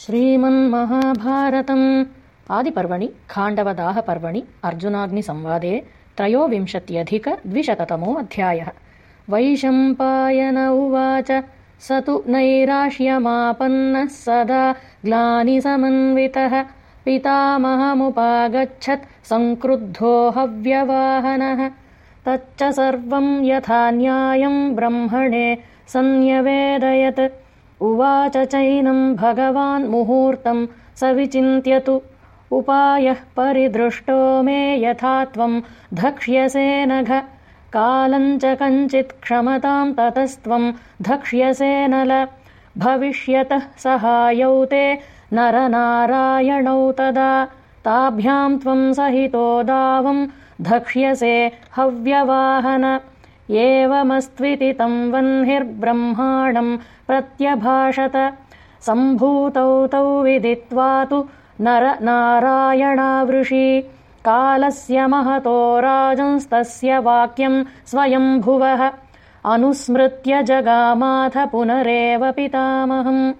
श्रीमन्महाभारतम्। आदिपर्वणि खाण्डवदाहपर्वणि अर्जुनाग्निसंवादे त्रयोविंशत्यधिकद्विशततमो अध्यायः वैशम्पायन उवाच स तु नैराश्यमापन्नः सदा ग्लानिसमन्वितः। पितामहमुपागच्छत् सङ्क्रुद्धो हव्यवाहनः। तच्च सर्वम् यथा न्यायम् ब्रह्मणे सन्न्यवेदयत् उवाच चैनम् भगवान् मुहूर्तम् स विचिन्त्यतु उपायः परिदृष्टो मे यथा त्वम् धक्ष्यसे नघ। कालम् च कञ्चित् क्षमताम् ततस्त्वम् धक्ष्यसे नल। भविष्यतः सहायौ ते नरनारायणौ तदा। ताभ्याम् त्वम् सहितो दावम् धक्ष्यसे हव्यवाहन एवमस्त्विति तम् वह्निर्ब्रह्माणम् प्रत्यभाषत। सम्भूतौ तौ विदित्वा तु नरनारायणावृषि कालस्य महतो राजंस्तस्य वाक्यम् स्वयम्भुवः अनुस्मृत्य जगामाथ पुनरेव पितामहम्